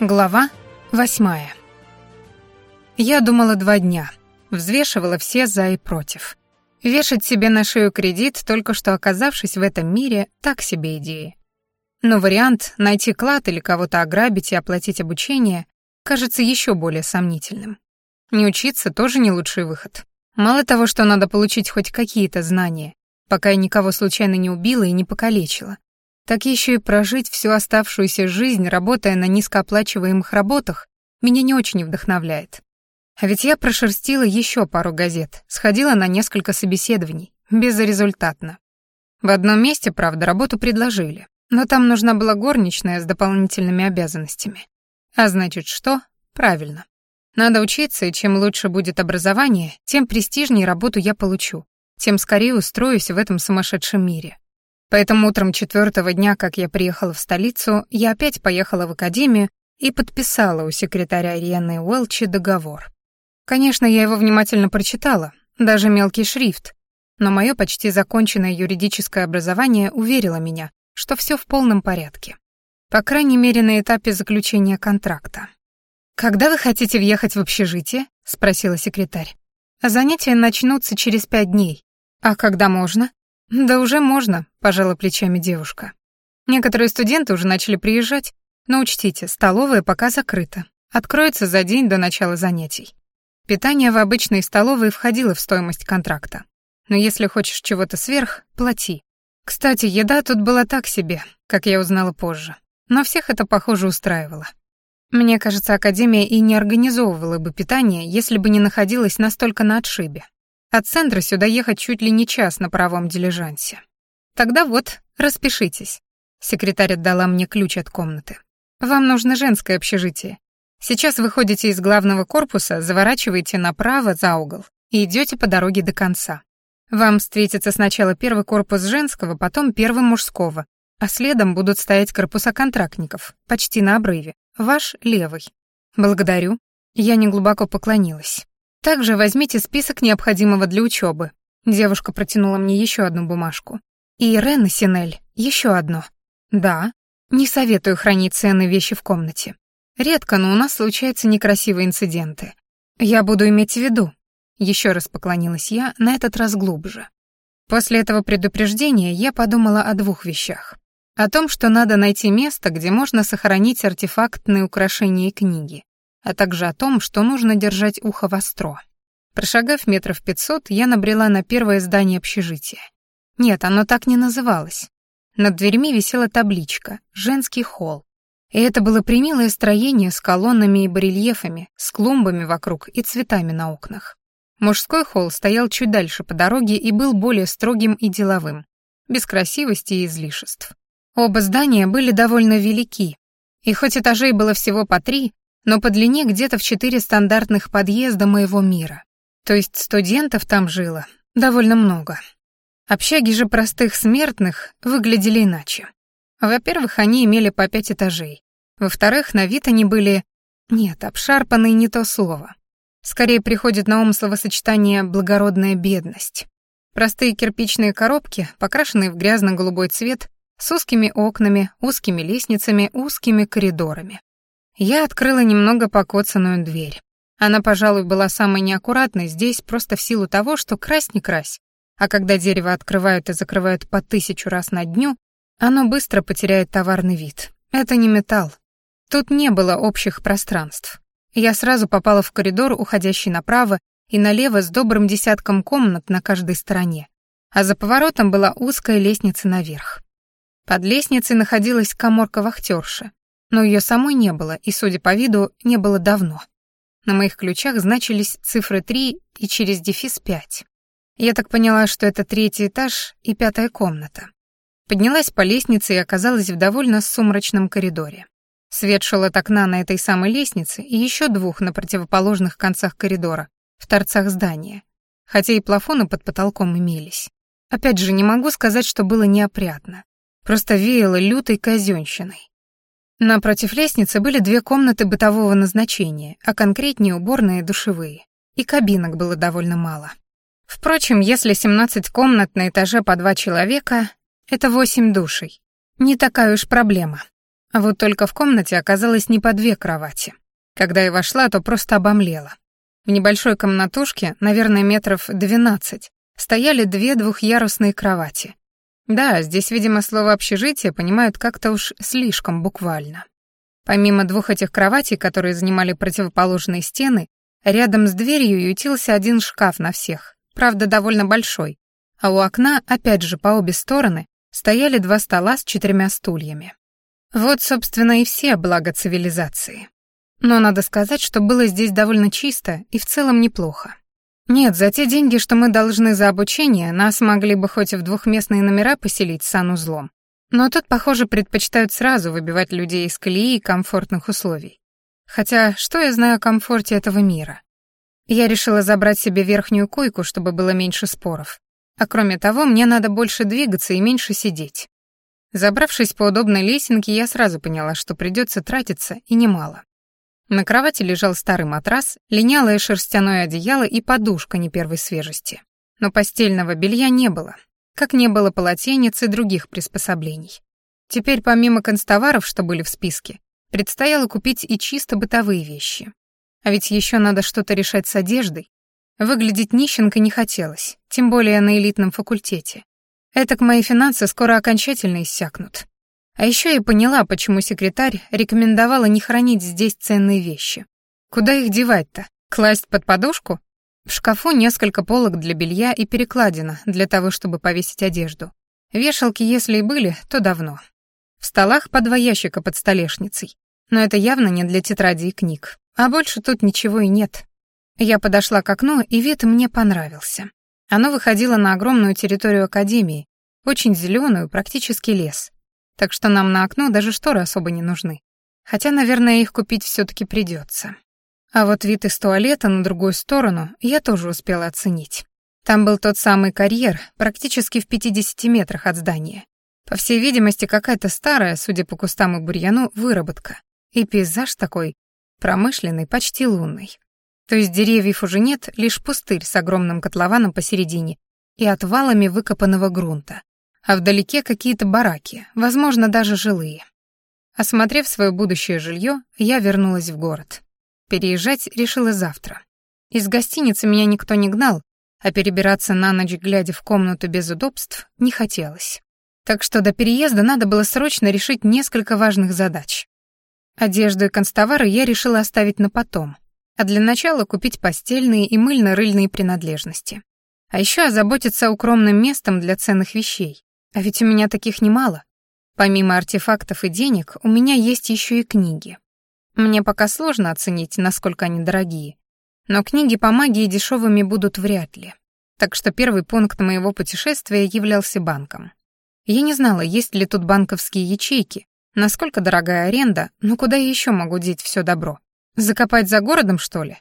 Глава восьмая. Я думала два дня, взвешивала все «за» и «против». Вешать себе на шею кредит, только что оказавшись в этом мире, так себе идеи. Но вариант найти клад или кого-то ограбить и оплатить обучение кажется еще более сомнительным. Не учиться тоже не лучший выход. Мало того, что надо получить хоть какие-то знания, пока я никого случайно не убила и не покалечила, так еще и прожить всю оставшуюся жизнь, работая на низкооплачиваемых работах, меня не очень вдохновляет. А ведь я прошерстила еще пару газет, сходила на несколько собеседований, безрезультатно. В одном месте, правда, работу предложили, но там нужна была горничная с дополнительными обязанностями. А значит, что? Правильно. Надо учиться, и чем лучше будет образование, тем престижнее работу я получу, тем скорее устроюсь в этом сумасшедшем мире. Поэтому утром четвертого дня, как я приехала в столицу, я опять поехала в академию и подписала у секретаря Ирианы Уэлчи договор. Конечно, я его внимательно прочитала, даже мелкий шрифт, но мое почти законченное юридическое образование уверило меня, что все в полном порядке. По крайней мере, на этапе заключения контракта. «Когда вы хотите въехать в общежитие?» — спросила секретарь. «Занятия начнутся через пять дней. А когда можно?» «Да уже можно», — пожала плечами девушка. «Некоторые студенты уже начали приезжать, но учтите, столовая пока закрыта. Откроется за день до начала занятий. Питание в обычной столовой входило в стоимость контракта. Но если хочешь чего-то сверх, плати. Кстати, еда тут была так себе, как я узнала позже. Но всех это, похоже, устраивало. Мне кажется, Академия и не организовывала бы питание, если бы не находилась настолько на отшибе. От центра сюда ехать чуть ли не час на правом дилижансе. Тогда вот, распишитесь. Секретарь отдала мне ключ от комнаты. Вам нужно женское общежитие. Сейчас выходите из главного корпуса, заворачиваете направо за угол и идете по дороге до конца. Вам встретится сначала первый корпус женского, потом первый мужского, а следом будут стоять корпуса контрактников, почти на обрыве. Ваш левый. Благодарю. Я неглубоко поклонилась. Также возьмите список необходимого для учебы. Девушка протянула мне еще одну бумажку. И Ирена Синель, еще одно. Да, не советую хранить ценные вещи в комнате. Редко, но у нас случаются некрасивые инциденты. Я буду иметь в виду. Еще раз поклонилась я, на этот раз глубже. После этого предупреждения я подумала о двух вещах. О том, что надо найти место, где можно сохранить артефактные украшения и книги а также о том, что нужно держать ухо востро. Прошагав метров пятьсот, я набрела на первое здание общежития. Нет, оно так не называлось. Над дверьми висела табличка «Женский холл». И это было примилое строение с колоннами и барельефами, с клумбами вокруг и цветами на окнах. Мужской холл стоял чуть дальше по дороге и был более строгим и деловым, без красивости и излишеств. Оба здания были довольно велики, и хоть этажей было всего по три, но по длине где-то в четыре стандартных подъезда моего мира. То есть студентов там жило довольно много. Общаги же простых смертных выглядели иначе. Во-первых, они имели по пять этажей. Во-вторых, на вид они были... Нет, обшарпанные не то слово. Скорее приходит на ум словосочетание «благородная бедность». Простые кирпичные коробки, покрашенные в грязно-голубой цвет, с узкими окнами, узкими лестницами, узкими коридорами. Я открыла немного покоцанную дверь. Она, пожалуй, была самой неаккуратной здесь просто в силу того, что красть не крась. А когда дерево открывают и закрывают по тысячу раз на дню, оно быстро потеряет товарный вид. Это не металл. Тут не было общих пространств. Я сразу попала в коридор, уходящий направо и налево с добрым десятком комнат на каждой стороне. А за поворотом была узкая лестница наверх. Под лестницей находилась коморка вахтерши но ее самой не было, и, судя по виду, не было давно. На моих ключах значились цифры 3 и через дефис 5. Я так поняла, что это третий этаж и пятая комната. Поднялась по лестнице и оказалась в довольно сумрачном коридоре. Свет шел от окна на этой самой лестнице и еще двух на противоположных концах коридора, в торцах здания. Хотя и плафоны под потолком имелись. Опять же, не могу сказать, что было неопрятно. Просто веяло лютой казёнщиной. Напротив лестницы были две комнаты бытового назначения, а конкретнее уборные и душевые. И кабинок было довольно мало. Впрочем, если 17 комнат на этаже по два человека, это 8 душей. Не такая уж проблема. А вот только в комнате оказалось не по две кровати. Когда я вошла, то просто обомлела. В небольшой комнатушке, наверное, метров 12, стояли две двухъярусные кровати, да, здесь, видимо, слово «общежитие» понимают как-то уж слишком буквально. Помимо двух этих кроватей, которые занимали противоположные стены, рядом с дверью ютился один шкаф на всех, правда, довольно большой, а у окна, опять же, по обе стороны, стояли два стола с четырьмя стульями. Вот, собственно, и все блага цивилизации. Но надо сказать, что было здесь довольно чисто и в целом неплохо. Нет, за те деньги, что мы должны за обучение, нас могли бы хоть в двухместные номера поселить с санузлом. Но тут, похоже, предпочитают сразу выбивать людей из колеи и комфортных условий. Хотя, что я знаю о комфорте этого мира? Я решила забрать себе верхнюю койку, чтобы было меньше споров. А кроме того, мне надо больше двигаться и меньше сидеть. Забравшись по удобной лесенке, я сразу поняла, что придется тратиться, и немало. На кровати лежал старый матрас, линялое шерстяное одеяло и подушка не первой свежести. Но постельного белья не было, как не было полотенец и других приспособлений. Теперь помимо констоваров, что были в списке, предстояло купить и чисто бытовые вещи. А ведь еще надо что-то решать с одеждой. Выглядеть нищенко не хотелось, тем более на элитном факультете. Этак мои финансы скоро окончательно иссякнут. А еще я поняла, почему секретарь рекомендовала не хранить здесь ценные вещи. Куда их девать-то? Класть под подушку? В шкафу несколько полок для белья и перекладина для того, чтобы повесить одежду. Вешалки, если и были, то давно. В столах по два ящика под столешницей. Но это явно не для тетради и книг. А больше тут ничего и нет. Я подошла к окну, и вид мне понравился. Оно выходило на огромную территорию академии, очень зеленую, практически лес так что нам на окно даже шторы особо не нужны. Хотя, наверное, их купить все-таки придется. А вот вид из туалета на другую сторону я тоже успела оценить. Там был тот самый карьер, практически в 50 метрах от здания. По всей видимости, какая-то старая, судя по кустам и бурьяну, выработка. И пейзаж такой промышленный, почти лунный. То есть деревьев уже нет, лишь пустырь с огромным котлованом посередине и отвалами выкопанного грунта. А вдалеке какие-то бараки, возможно, даже жилые. Осмотрев свое будущее жилье, я вернулась в город. Переезжать решила завтра. Из гостиницы меня никто не гнал, а перебираться на ночь, глядя в комнату без удобств, не хотелось. Так что до переезда надо было срочно решить несколько важных задач. Одежду и констовары я решила оставить на потом, а для начала купить постельные и мыльно-рыльные принадлежности. А еще озаботиться укромным местом для ценных вещей, а ведь у меня таких немало. Помимо артефактов и денег, у меня есть еще и книги. Мне пока сложно оценить, насколько они дорогие. Но книги по магии дешевыми будут вряд ли. Так что первый пункт моего путешествия являлся банком. Я не знала, есть ли тут банковские ячейки, насколько дорогая аренда, но куда я еще могу деть все добро? Закопать за городом, что ли?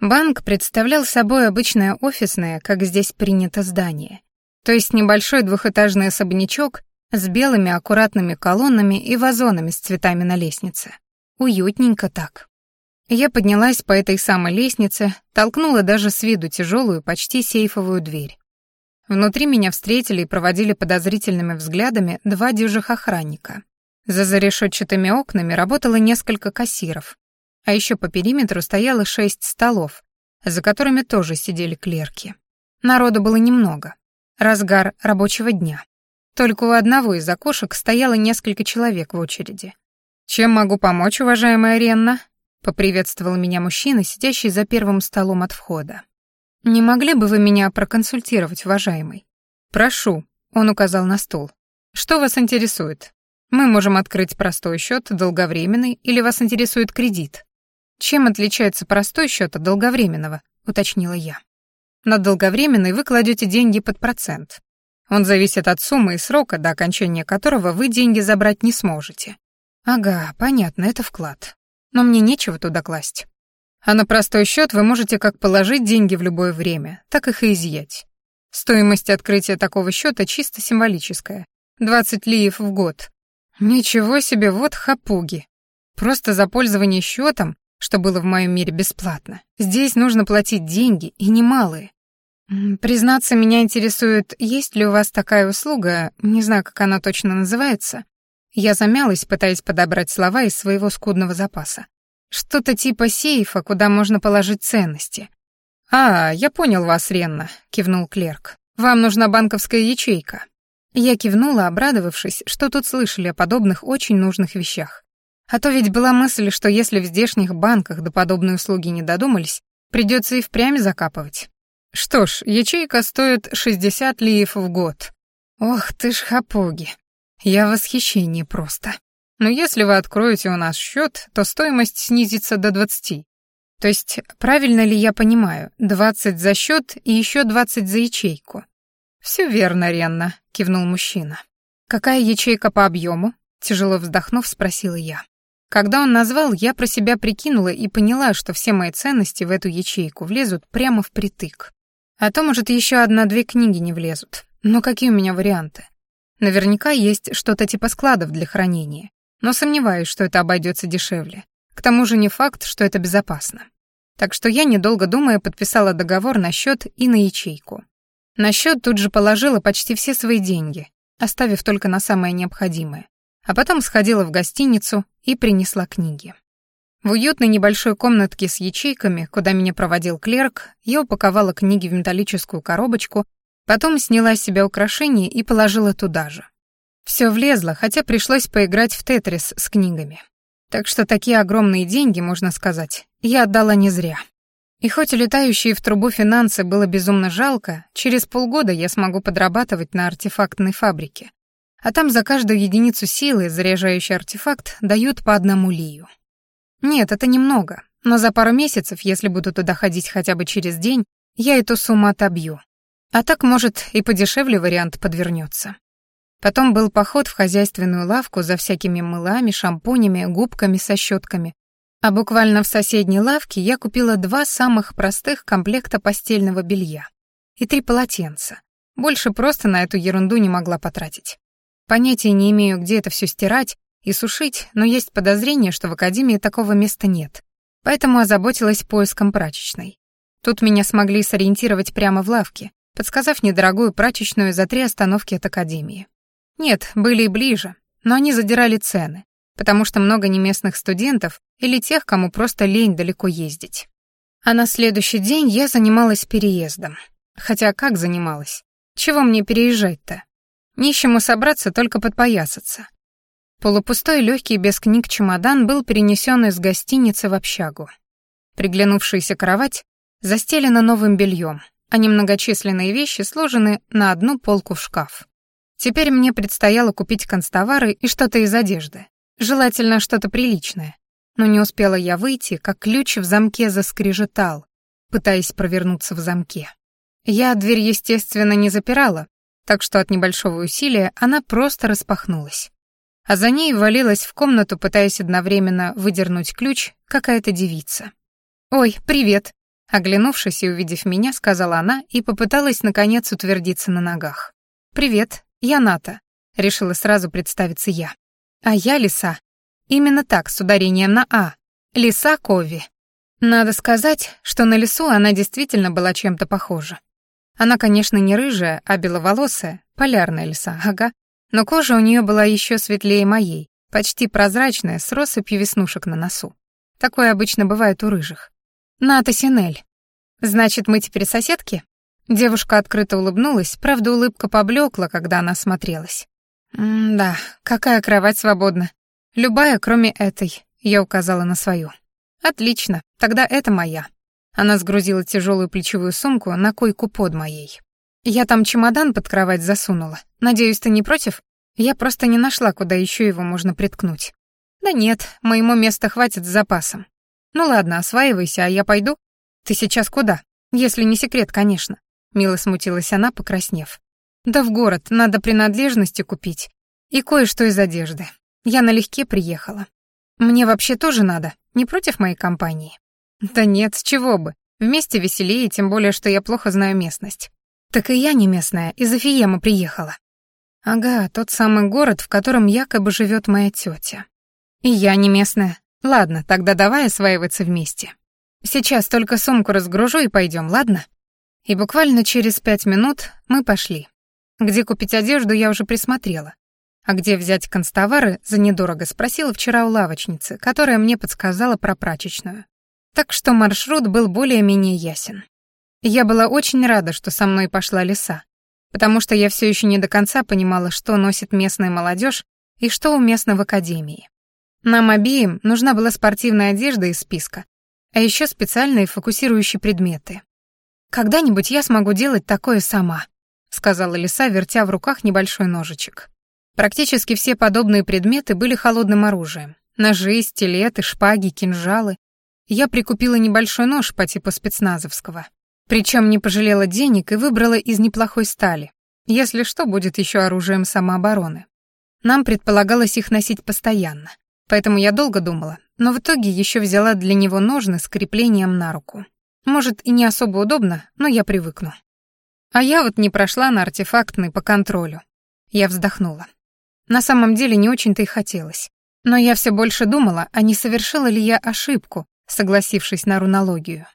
Банк представлял собой обычное офисное, как здесь принято, здание то есть небольшой двухэтажный особнячок с белыми аккуратными колоннами и вазонами с цветами на лестнице. Уютненько так. Я поднялась по этой самой лестнице, толкнула даже с виду тяжелую, почти сейфовую дверь. Внутри меня встретили и проводили подозрительными взглядами два дюжих охранника. За зарешетчатыми окнами работало несколько кассиров, а еще по периметру стояло шесть столов, за которыми тоже сидели клерки. Народу было немного. Разгар рабочего дня. Только у одного из окошек стояло несколько человек в очереди. «Чем могу помочь, уважаемая Ренна?» — поприветствовал меня мужчина, сидящий за первым столом от входа. «Не могли бы вы меня проконсультировать, уважаемый?» «Прошу», — он указал на стул. «Что вас интересует? Мы можем открыть простой счет, долговременный, или вас интересует кредит?» «Чем отличается простой счет от долговременного?» — уточнила я долговременный вы кладете деньги под процент. Он зависит от суммы и срока, до окончания которого вы деньги забрать не сможете. Ага, понятно, это вклад. Но мне нечего туда класть. А на простой счет вы можете как положить деньги в любое время, так их и изъять. Стоимость открытия такого счета чисто символическая. 20 лиев в год. Ничего себе, вот хапуги. Просто за пользование счетом, что было в моем мире бесплатно, здесь нужно платить деньги, и немалые. Признаться, меня интересует, есть ли у вас такая услуга, не знаю, как она точно называется. Я замялась, пытаясь подобрать слова из своего скудного запаса. Что-то типа сейфа, куда можно положить ценности. А, я понял вас, Ренна, кивнул клерк. Вам нужна банковская ячейка. Я кивнула, обрадовавшись, что тут слышали о подобных очень нужных вещах. А то ведь была мысль, что если в здешних банках до подобной услуги не додумались, придется и впрямь закапывать. Что ж, ячейка стоит 60 лиев в год. Ох ты ж хапоги! Я в восхищении просто. Но если вы откроете у нас счет, то стоимость снизится до 20. То есть, правильно ли я понимаю, 20 за счет и еще 20 за ячейку? Все верно, Ренна, кивнул мужчина. Какая ячейка по объему? Тяжело вздохнув, спросила я. Когда он назвал, я про себя прикинула и поняла, что все мои ценности в эту ячейку влезут прямо впритык. А то, может, еще одна-две книги не влезут. Но какие у меня варианты? Наверняка есть что-то типа складов для хранения. Но сомневаюсь, что это обойдется дешевле. К тому же не факт, что это безопасно. Так что я, недолго думая, подписала договор на счет и на ячейку. На счет тут же положила почти все свои деньги, оставив только на самое необходимое. А потом сходила в гостиницу и принесла книги. В уютной небольшой комнатке с ячейками, куда меня проводил клерк, я упаковала книги в металлическую коробочку, потом сняла с себя украшения и положила туда же. Все влезло, хотя пришлось поиграть в тетрис с книгами. Так что такие огромные деньги, можно сказать, я отдала не зря. И хоть летающие в трубу финансы было безумно жалко, через полгода я смогу подрабатывать на артефактной фабрике. А там за каждую единицу силы заряжающий артефакт дают по одному лию. Нет, это немного, но за пару месяцев, если буду туда ходить хотя бы через день, я эту сумму отобью. А так, может, и подешевле вариант подвернется. Потом был поход в хозяйственную лавку за всякими мылами, шампунями, губками со щетками. А буквально в соседней лавке я купила два самых простых комплекта постельного белья и три полотенца. Больше просто на эту ерунду не могла потратить. Понятия не имею, где это все стирать, и сушить, но есть подозрение, что в академии такого места нет. Поэтому озаботилась поиском прачечной. Тут меня смогли сориентировать прямо в лавке, подсказав недорогую прачечную за три остановки от академии. Нет, были и ближе, но они задирали цены, потому что много неместных студентов или тех, кому просто лень далеко ездить. А на следующий день я занималась переездом. Хотя как занималась? Чего мне переезжать-то? Нищему собраться только подпоясаться. Полупустой легкий без книг чемодан был перенесен из гостиницы в общагу. Приглянувшаяся кровать застелена новым бельем, а немногочисленные вещи сложены на одну полку в шкаф. Теперь мне предстояло купить констовары и что-то из одежды. Желательно что-то приличное. Но не успела я выйти, как ключ в замке заскрежетал, пытаясь провернуться в замке. Я дверь, естественно, не запирала, так что от небольшого усилия она просто распахнулась. А за ней ввалилась в комнату, пытаясь одновременно выдернуть ключ, какая-то девица. «Ой, привет!» Оглянувшись и увидев меня, сказала она и попыталась, наконец, утвердиться на ногах. «Привет, я Ната», — решила сразу представиться я. «А я Лиса. Именно так, с ударением на «а». Лиса Кови». Надо сказать, что на лису она действительно была чем-то похожа. Она, конечно, не рыжая, а беловолосая, полярная лиса, ага, но кожа у нее была еще светлее моей, почти прозрачная, с россыпью веснушек на носу. Такое обычно бывает у рыжих. «Ната Синель. Значит, мы теперь соседки?» Девушка открыто улыбнулась, правда, улыбка поблекла, когда она смотрелась. «Да, какая кровать свободна. Любая, кроме этой», — я указала на свою. «Отлично, тогда это моя». Она сгрузила тяжелую плечевую сумку на койку под моей. «Я там чемодан под кровать засунула. Надеюсь, ты не против? Я просто не нашла, куда еще его можно приткнуть». «Да нет, моему места хватит с запасом». «Ну ладно, осваивайся, а я пойду». «Ты сейчас куда? Если не секрет, конечно». Мило смутилась она, покраснев. «Да в город, надо принадлежности купить. И кое-что из одежды. Я налегке приехала. Мне вообще тоже надо, не против моей компании?» «Да нет, с чего бы. Вместе веселее, тем более, что Так и я не местная, из Эфиема приехала. Ага, тот самый город, в котором якобы живет моя тетя. И я не местная. Ладно, тогда давай осваиваться вместе. Сейчас только сумку разгружу и пойдем, ладно? И буквально через пять минут мы пошли. Где купить одежду, я уже присмотрела. А где взять констовары, за недорого спросила вчера у лавочницы, которая мне подсказала про прачечную. Так что маршрут был более-менее ясен. Я была очень рада, что со мной пошла лиса, потому что я все еще не до конца понимала, что носит местная молодежь и что уместно в академии. Нам обеим нужна была спортивная одежда из списка, а еще специальные фокусирующие предметы. «Когда-нибудь я смогу делать такое сама», — сказала лиса, вертя в руках небольшой ножичек. Практически все подобные предметы были холодным оружием. Ножи, стилеты, шпаги, кинжалы. Я прикупила небольшой нож по типу спецназовского. Причем не пожалела денег и выбрала из неплохой стали. Если что, будет еще оружием самообороны. Нам предполагалось их носить постоянно. Поэтому я долго думала, но в итоге еще взяла для него ножны с креплением на руку. Может, и не особо удобно, но я привыкну. А я вот не прошла на артефактный по контролю. Я вздохнула. На самом деле не очень-то и хотелось. Но я все больше думала, а не совершила ли я ошибку, согласившись на рунологию.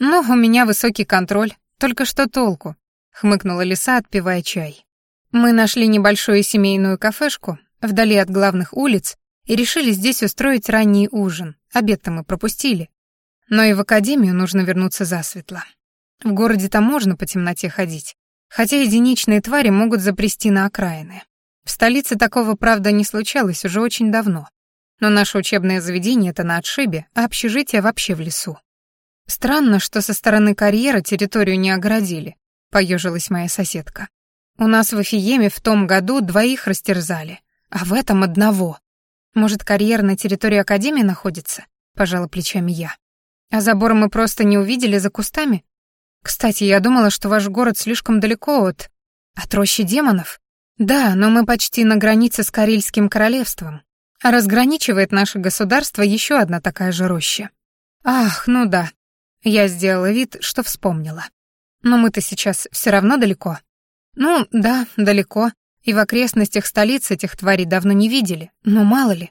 «Ну, у меня высокий контроль, только что толку», — хмыкнула лиса, отпивая чай. «Мы нашли небольшую семейную кафешку вдали от главных улиц и решили здесь устроить ранний ужин. Обед-то мы пропустили. Но и в академию нужно вернуться засветло. В городе-то можно по темноте ходить, хотя единичные твари могут запрести на окраины. В столице такого, правда, не случалось уже очень давно. Но наше учебное заведение это на отшибе, а общежитие вообще в лесу. «Странно, что со стороны карьера территорию не оградили», — поежилась моя соседка. «У нас в Эфиеме в том году двоих растерзали, а в этом одного. Может, карьер на территории Академии находится?» — пожала плечами я. «А забор мы просто не увидели за кустами? Кстати, я думала, что ваш город слишком далеко от... от рощи демонов. Да, но мы почти на границе с Карельским королевством. А разграничивает наше государство еще одна такая же роща. Ах, ну да, я сделала вид, что вспомнила. Но мы-то сейчас все равно далеко. Ну, да, далеко. И в окрестностях столицы этих тварей давно не видели, но ну, мало ли.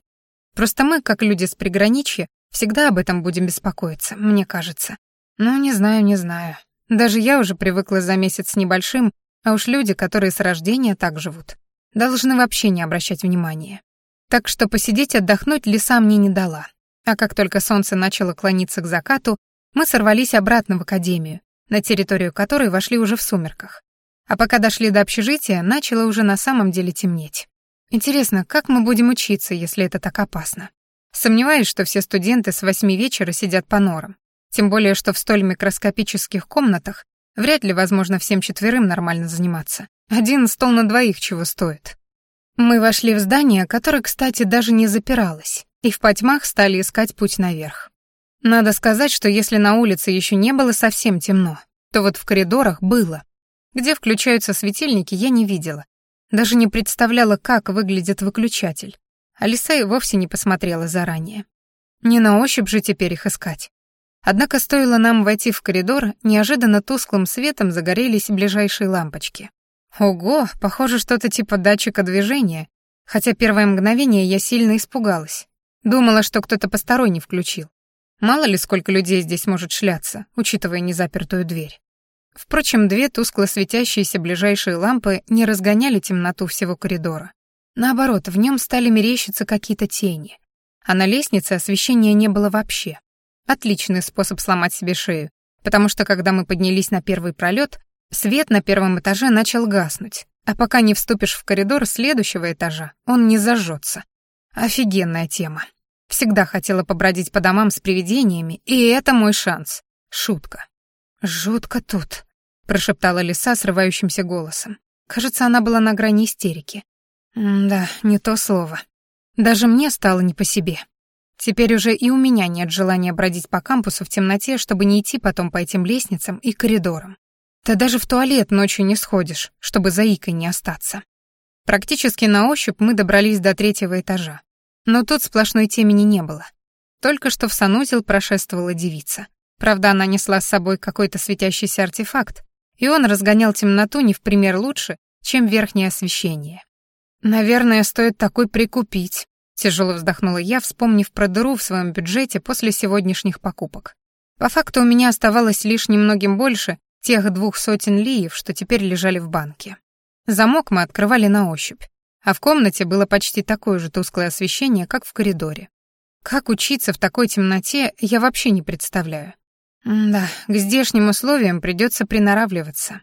Просто мы, как люди с приграничья, всегда об этом будем беспокоиться, мне кажется. Ну, не знаю, не знаю. Даже я уже привыкла за месяц с небольшим, а уж люди, которые с рождения так живут, должны вообще не обращать внимания. Так что посидеть отдохнуть леса мне не дала. А как только солнце начало клониться к закату, мы сорвались обратно в академию, на территорию которой вошли уже в сумерках. А пока дошли до общежития, начало уже на самом деле темнеть. Интересно, как мы будем учиться, если это так опасно? Сомневаюсь, что все студенты с восьми вечера сидят по норам. Тем более, что в столь микроскопических комнатах вряд ли возможно всем четверым нормально заниматься. Один стол на двоих чего стоит. Мы вошли в здание, которое, кстати, даже не запиралось, и в потьмах стали искать путь наверх. Надо сказать, что если на улице еще не было совсем темно, то вот в коридорах было. Где включаются светильники, я не видела. Даже не представляла, как выглядит выключатель. Алиса и вовсе не посмотрела заранее. Не на ощупь же теперь их искать. Однако стоило нам войти в коридор, неожиданно тусклым светом загорелись ближайшие лампочки. Ого, похоже, что-то типа датчика движения, хотя первое мгновение я сильно испугалась. Думала, что кто-то посторонний включил. Мало ли, сколько людей здесь может шляться, учитывая незапертую дверь. Впрочем, две тускло светящиеся ближайшие лампы не разгоняли темноту всего коридора. Наоборот, в нем стали мерещиться какие-то тени. А на лестнице освещения не было вообще. Отличный способ сломать себе шею, потому что когда мы поднялись на первый пролет, свет на первом этаже начал гаснуть, а пока не вступишь в коридор следующего этажа, он не зажжется. Офигенная тема. Всегда хотела побродить по домам с привидениями, и это мой шанс. Шутка. «Жутко тут», — прошептала лиса срывающимся голосом. Кажется, она была на грани истерики. М да, не то слово. Даже мне стало не по себе. Теперь уже и у меня нет желания бродить по кампусу в темноте, чтобы не идти потом по этим лестницам и коридорам. Ты даже в туалет ночью не сходишь, чтобы заикой не остаться. Практически на ощупь мы добрались до третьего этажа но тут сплошной темени не было. Только что в санузел прошествовала девица. Правда, она несла с собой какой-то светящийся артефакт, и он разгонял темноту не в пример лучше, чем верхнее освещение. «Наверное, стоит такой прикупить», — тяжело вздохнула я, вспомнив про дыру в своем бюджете после сегодняшних покупок. По факту у меня оставалось лишь немногим больше тех двух сотен лиев, что теперь лежали в банке. Замок мы открывали на ощупь а в комнате было почти такое же тусклое освещение, как в коридоре. Как учиться в такой темноте, я вообще не представляю. М да, к здешним условиям придется приноравливаться.